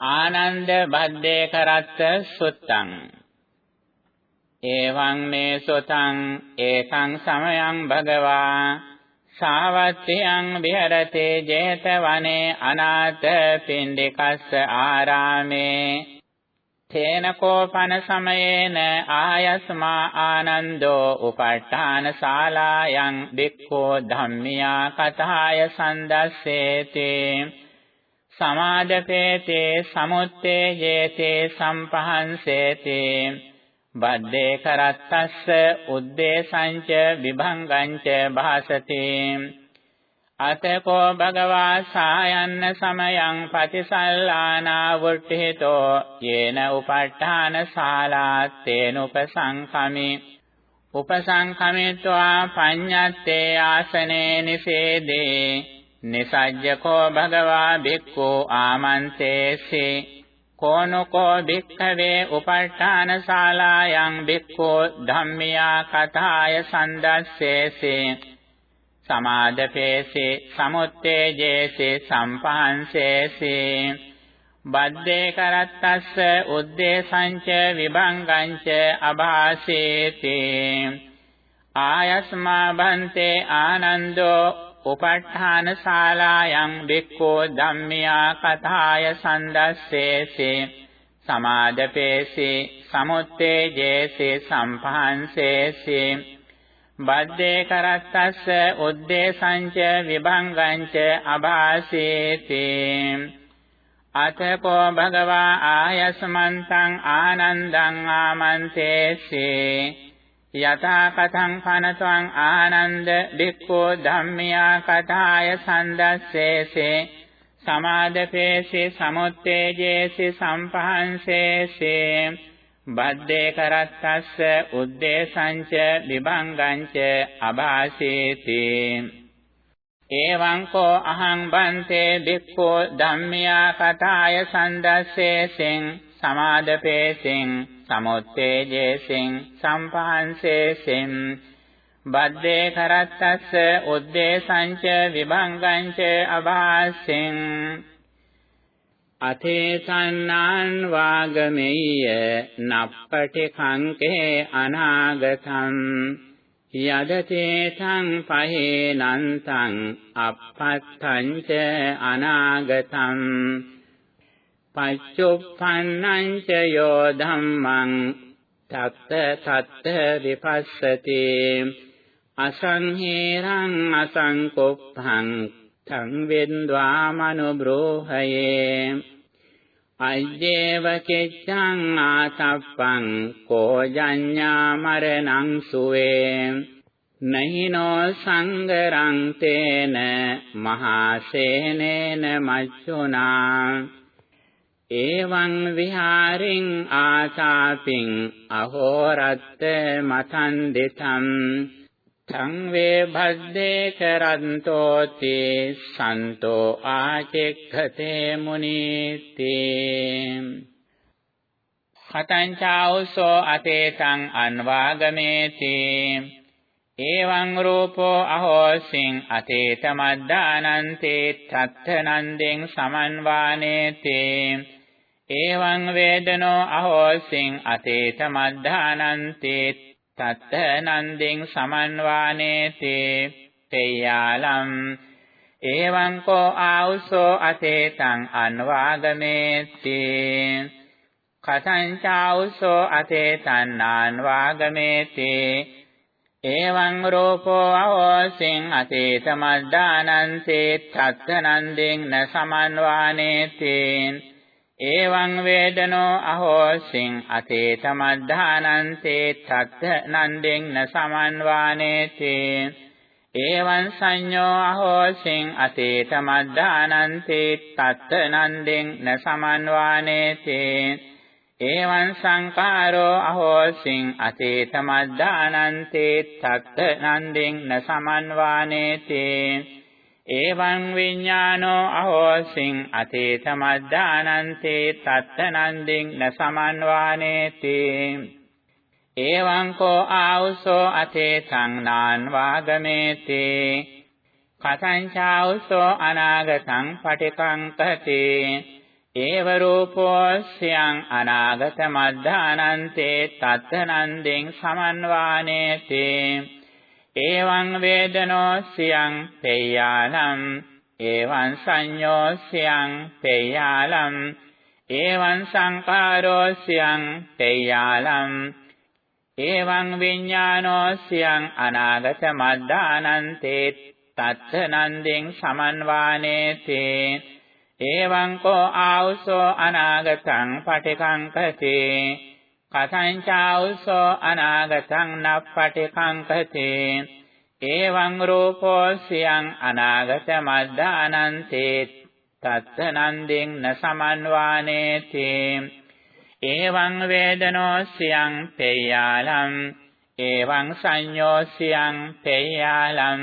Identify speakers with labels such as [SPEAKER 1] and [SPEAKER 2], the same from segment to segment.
[SPEAKER 1] ආනන්ද බද්දේ කරත්ත සුත්තං. එවං මේ සොතං ඒකං සමයං භගවා සාවත්තියං විහෙරතේ 제තවනේ අනාථ පින්ඩිකස්ස ආරාමේ. තේන කෝපන සමයේන ආයස්මා ආනන්දෝ උපට්ඨාන ශාලායන් බික්ඛෝ ධම්මියා කතාය සන්දස්සේති. සමාදපේතේ සමුත්තේ යේතේ සම්පහන්සේති. බද්දේ කරත්තස්ස උද්දේශංච විභංගංච භාසති. අතකෝ භගවා සායන්න සමයං පතිසල්ලානා වුට්ඨිතෝ යේන උපට්ඨාන ශාලාත්තේන උපසංඛමි උපසංඛමිत्वा පඤ්ඤත්තේ ආසනේ නිසේදේ. නිසජ්ජකෝ භගවා බික්ඛු ආමන්තේසි කෝනකෝ භික්ඛවේ උපට්ඨාන ශාලායන් භික්ඛෝ ධම්මියා කතාය සන්දස්සේසේ සමාදපේසේ සමුත්තේජේසේ සම්පහන්සේසේ බද්දේ කරත්තස්ස උද්දේශංච විභංගංච අභාසේති ආයස්මා බන්තේ ආනන්දෝ උපට්ඨාන ශාලායන් බික්ඛෝ ධම්මියා කතාය සන්දස්සේසේ සමාදපේසේ සමුත්තේජේසේ සම්පහන්සේසේ. බද්දේ කරත්තස්ස උද්දේශංච විභංගංච අභාසේති. අතකෝ භගවා ආයස්මන්තං ආනන්දං ආමන්තේසේ. යථා කතං කනත්වං ආනන්ද බික්ඛෝ ධම්මියා කතාය සන්දස්සේසේ සමාදපේසේ සමුත්තේජේසේ සම්පහන්සේසේ බද්දේ කරත්තස්ස උද්දේශංච විභංගංච අභාසේති එවං කෝ අහං බන්තේ බික්ඛෝ ධම්මියා කතාය සන්දස්සේසෙන් සමාදපේසෙන් සමුත්තේජේසින් සම්පහන්සේසින් බද්දේ කරත්තස්ස උද්දේශංච විභංගංච අභාසෙන් අතේසන්නාන් වාගමෙය්‍ය නප්පටි කංකේ අනාගතං යදතේසං පහේනන්තං අපත්තං ච අනාගතං පච්චුප්පන්නං ච යෝ ධම්මං තත්ත තත්ත විපස්සති අසංහේරං අසංකොප්පං තං වෙන්ද්වා මනුබ්‍රෝහයේ අය්‍යේව කෙච්ඡං ආතප්පං කෝ ජඤ්ඤා මරණං සුවේ නහිනෝ සංගරං තේන මහසේනේන මච්චුනා එවං විහාරින් ආසාපින් අහෝරත්ත මතන් දෙතම් තං වේ භද්දේ කරන්තෝති සන්තෝ ආචෙක්ඛතේ මුනීති. හතංචාඋසෝ අතේතං අන්වාගමේති. එවං රූපෝ අහෝසින් අතේත මද්දානන්තේ තත්තනන්දෙන් සමන්වානේතේ. එවං වේදනෝ අහෝසින් අතේත මද්ධානන්තේ තත්ත නන්දින් සමන්වානේතේ තේයාලම් එවං කෝ ආඋසෝ අතේතං අන්වාගමේති කතං චාඋසෝ අතේතං නාන්වාගමේති එවං රූපෝ අහෝසින් අතේත මද්ධානන්තේ තත්ත නන්දින් න සමන්වානේති එවං වේදනෝ අහෝසින් අතේත මද්ධානන්තේ තත්ත නන්දෙන් න සමන්වානේති. එවං සංඤෝ අහෝසින් අතේත මද්ධානන්තේ තත්ත නන්දෙන් න සමන්වානේති. එවං සංකාරෝ අහෝසින් අතේත මද්ධානන්තේ තත්ත නන්දෙන් න සමන්වානේති. එවං විඥානෝ අහෝසින් අතේත මද්දානන්තේ තත්තනන්දින් න සමන්වානේති එවං කෝ ආවුසෝ අතේතං නාන් වාගමේති කතං චාවුසෝ අනාගතං පටිකං කති ඒව රූපෝස්යං අනාගත මද්ධානන්තේ තත්තනන්දින් සමන්වානේතේ. එවං වේදනෝස්යං පේයාලම් එවං සංඤෝස්යං පේයාලම් එවං සංකාරෝස්යං පේයාලම් එවං විඥානෝස්යං අනාගත මද්ධානන්තේ තත්තනන්දින් සමන්වානේතේ. එවං කෝ ආවුසෝ අනාගතං පටිකංකති. කතං චාවුසෝ අනාගතං නප්පටිකංකති එවං රූපෝ සියං අනාගත මද්දානන්තේ තත්තනන්දින් න සමන්වානේති එවං වේදනෝ සියං පේයාලම් එවං සංඤෝ සියං පේයාලම්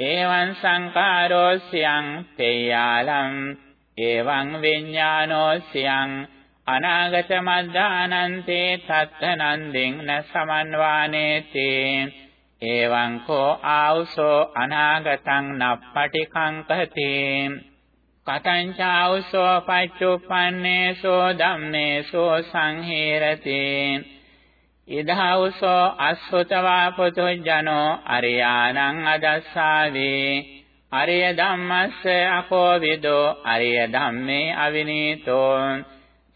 [SPEAKER 1] එවං සංකාරෝ සියං පේයාලම් එවං විඥානෝ සියං අනාගත මද්දානන්තේ තත්තනන්දින් න සමන්වානේති. එවං කෝ ආවුසෝ අනාගතං නප්පටිකංකති. කතං චාවුසෝ පච්චුප්පන්නේසෝ ධම්මේසෝ සංහේරති. ඉදහවුසෝ අස්සතවා පුතුජනෝ අරියානං අදස්සාවේ. අරිය ධම්මස්ස අකෝවිදෝ අරිය ධම්මේ අවිනීතෝ.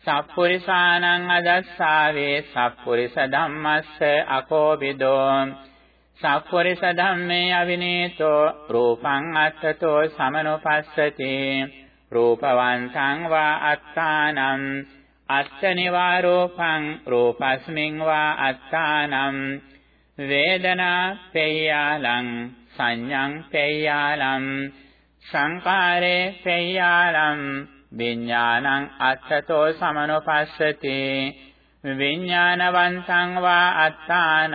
[SPEAKER 1] සප්පුරිසානං අදස්සාවේ සප්පුරිස ධම්මස්ස අකෝවිදෝ සප්පුරිස ධම්මේ අවිනීතෝ රූපං අත්තතෝ සමනුපස්සති රූපවන්තං වා අත්තානං අත්තනිවාරෝපං රූපස්මින් වා අත්තානම් වේදනා පේයාලං සංඤං පේයාලම් සංකාරේ පේයාලම් විඥානං අත්තතෝ සමනුපස්සති. විඥානවන්තං වා අත්තානං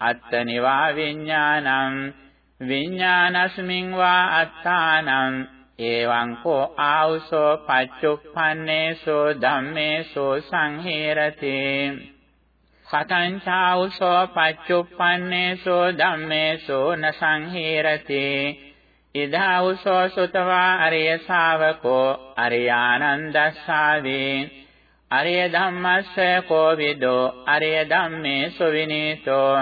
[SPEAKER 1] අත්තනිවා විඥානං විඥානස්මින් වා අත්තානං. එවං කෝ ආවුසෝ පච්චුප්පන්නේසෝ ධම්මේසෝ සංහේරති. කතං චාවුසෝ පච්චුප්පන්නේසෝ ධම්මේසෝ න සංහේරති ඉදාවුසෝ සුතවා අරිය ශාවකෝ අරියානන්දස්සාවේ අරිය ධම්මස්ස කෝවිදෝ අරිය ධම්මේ සුවිනීතෝ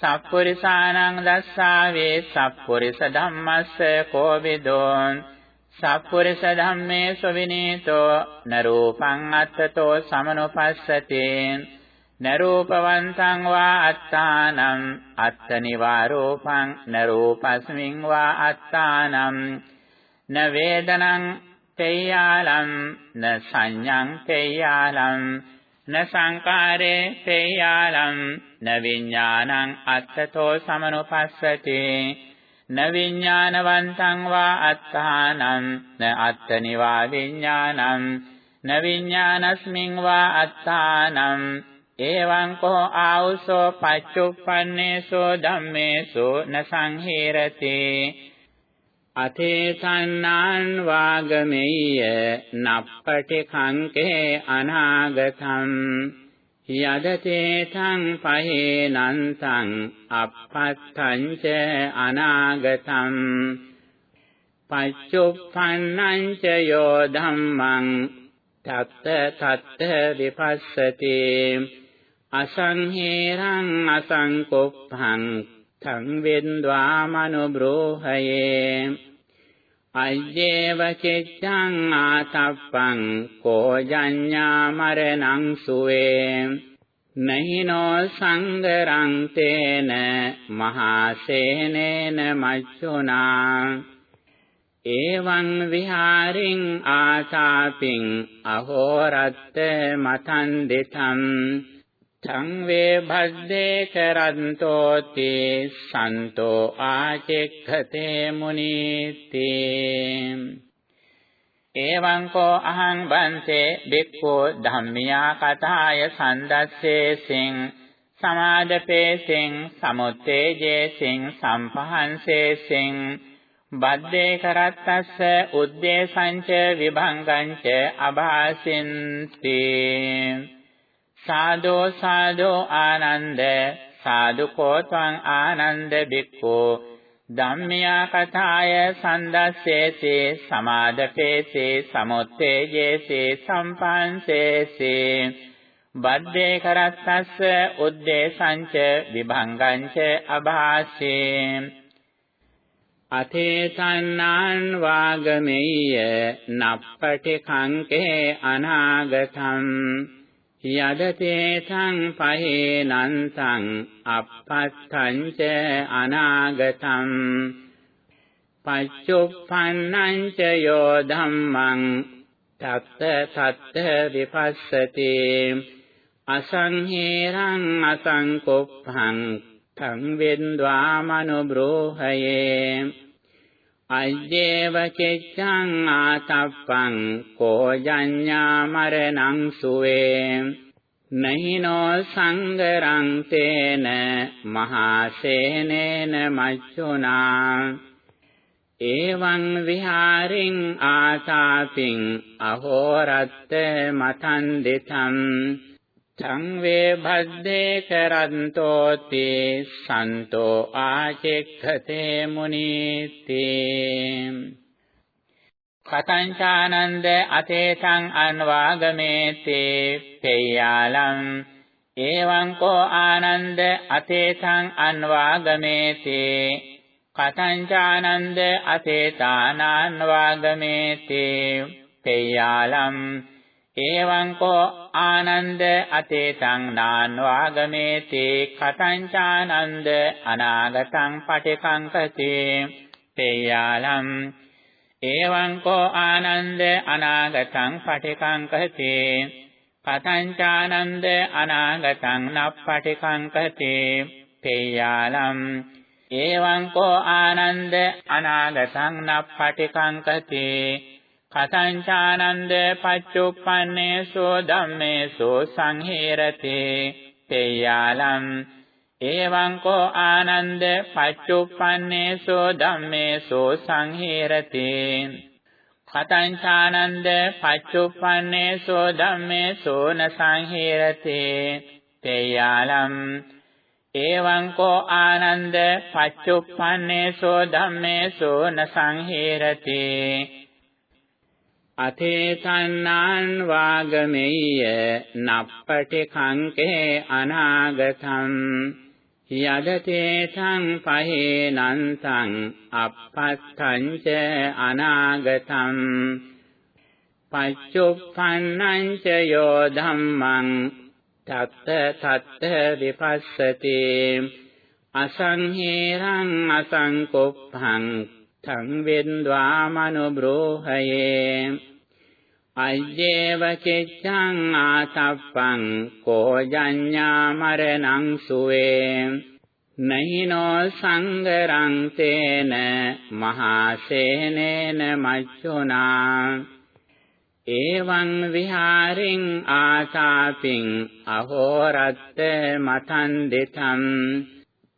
[SPEAKER 1] සප්පුරිසානං දස්සාවේ සප්පුරිස ධම්මස්ස කෝවිදෝ සප්පුරිස ධම්මේ සවිනීතෝ නරූපං අත්තතෝ සමනුපස්සති නරූපවන්තං වා අත්තානං අත්තනිවාරෝපං නරූපස්මින් වා අත්තානං. න වේදනං තේයාලම් න සංඤං තේයාලම් න සංකාරේ තේයාලම් න විඥානං අත්තතෝ සමනුපස්සති. න විඥානවන්තං වා අත්තානං න අත්තනිවා විඥානං න විඥානස්මින් වා අත්තානං එවං කෝ ආවුසෝ පච්චුප්පන්නේසෝ ධම්මේසෝ න සංහේරති අතේතන්නාන් වාගමෙය්‍ය නප්පටි කංකේ අනාගතං. යදතේතං පහේනන්තං අපත්තං ච අනාගතං. පච්චුප්පන්නං ච යෝ ධම්මං තත්ත තත්ත විපස්සති. අසංහේරං අසංකොප්පං තං වෙන්ද්වා මනුබ්‍රෝහයේ අය්‍යේව චිත්තං ආතප්පං කෝජඤ්ඤා මරණං සුවේ නහිනෝ සංගරං තේන මහසේනේන මච්චුනා එවං විහාරින් ආතාපින් අහෝරත්ත මතන් දෙතම් තං වේ භද්දේ කරන්තෝති සන්තෝ ආචෙක්ඛතේ මුනීති එවං කෝ අහං බන්තේ බික්ඛෝ ධම්මියා කතාය සන්දස්සේසින් සමාදපේසින් සමුත්තේජේසින් සම්පහන්සේසින් බද්දේ කරත්තස්ස උද්දේශංච විභංගංච අභාසින්ති සාදෝ සාදෝ ආනන්ද සාදුකෝ ත්වං ආනන්ද බික්ඛු ධම්මියා කතාය සන්දස්සේසේ සමාදපේසේ සමුත්තේජේසේ සම්පංසේසේ. බද්දේ කරත්තස්ස උද්දේශංච විභංගංච අභාසේ. අතේතන්නාන් වාගමෙය්‍ය නප්පටි කංකේ අනාගතං. යදතේ තං පහේනන්තං අපත්තං ච අනාගතං පච්චුප්පන්නං ච යෝ ධම්මං තත්ත තත්ත විපස්සති අසංහේරං අසංකොප්පං තං වෙන්ද්වා මනුබ්‍රෝහයේ අජ්ජේව චෙච්ඡං ආතප්පං කෝ ජඤ්ඤා මරණං සුවේ නහිනෝ සංගරං තේන මහසේනේන මච්චුනා එවං විහාරින් ආතාපින් අහෝරත්ත මතන් දෙතම් තං වේ භද්දේ කරන්තෝති සන්තෝ ආචෙක්ඛතේ මුනීති කතංචානන්ද අතේතං අන්වාගමේති පෙය්‍යාලම් එවං කෝ ආනන්ද අතේතං අන්වාගමේති කතංචානන්ද අතේතානාන්වාගමේති පෙය්‍යාලම් එවං කෝ ආනන්ද අතේතං නාන්වාගමේති කතංචානන්ද අනාගතං පටිකංකති තේයාලම් එවං කෝ ආනන්ද අනාගතං පටිකංකති කතංචානන්ද අනාගතං නප්පටිකංකති තේයාලම් එවං කෝ ආනන්ද අනාගතං නප්පටිකංකති කතංචානන්ද පච්චුප්පන්නේසෝ ධම්මේසෝ සංහේරති තේයාලම් එවං කෝ ආනන්ද පච්චුප්පන්නේසෝ ධම්මේසෝ සංහේරති කතංචානන්ද පච්චුප්පන්නේසෝ ධම්මේසෝ න සංහේරති තේයාලම් එවං කෝ ආනන්ද පච්චුප්පන්නේසෝ ධම්මේසෝ න සංහේරති අතේතන්නාන් වාගමෙය්‍ය නප්පටි කංකේ අනාගතං යදතේ තං පහේනන්තං අපත්තං ච අනාගතං පච්චුප්පන්නං ච යෝ ධම්මං තත්ත තත්ත විපස්සති අසංහේරං අසංකොප්පං තං වෙන්ද්වා මනුබ්‍රෝහයේ। අජ්ජේව චිත්තං ආතප්පං කෝ ජඤ්ඤා මරණං සුවේ। නහිනෝ සංගරං තේන මහසේනේන මච්චුනා। එවං විහාරින් ආසාපින් අහෝරත්ත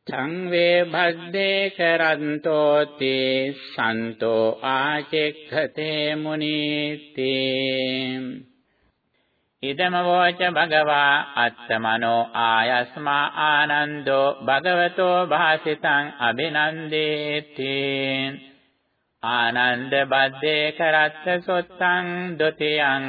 [SPEAKER 1] මතන් දෙතම් තං වේ භද්දේ කරන්තෝති සන්තෝ ආචෙක්ඛතේ මුනීති. ඉදම වෝච භගවා අත්තමනෝ ආයස්මා ආනන්දෝ භගවතෝ භාසිතං අබිනන්දේති ආනන්ද බද්දේ කරත්ත සොත්තං ဒ ුතියං